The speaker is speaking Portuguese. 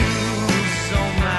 you so much.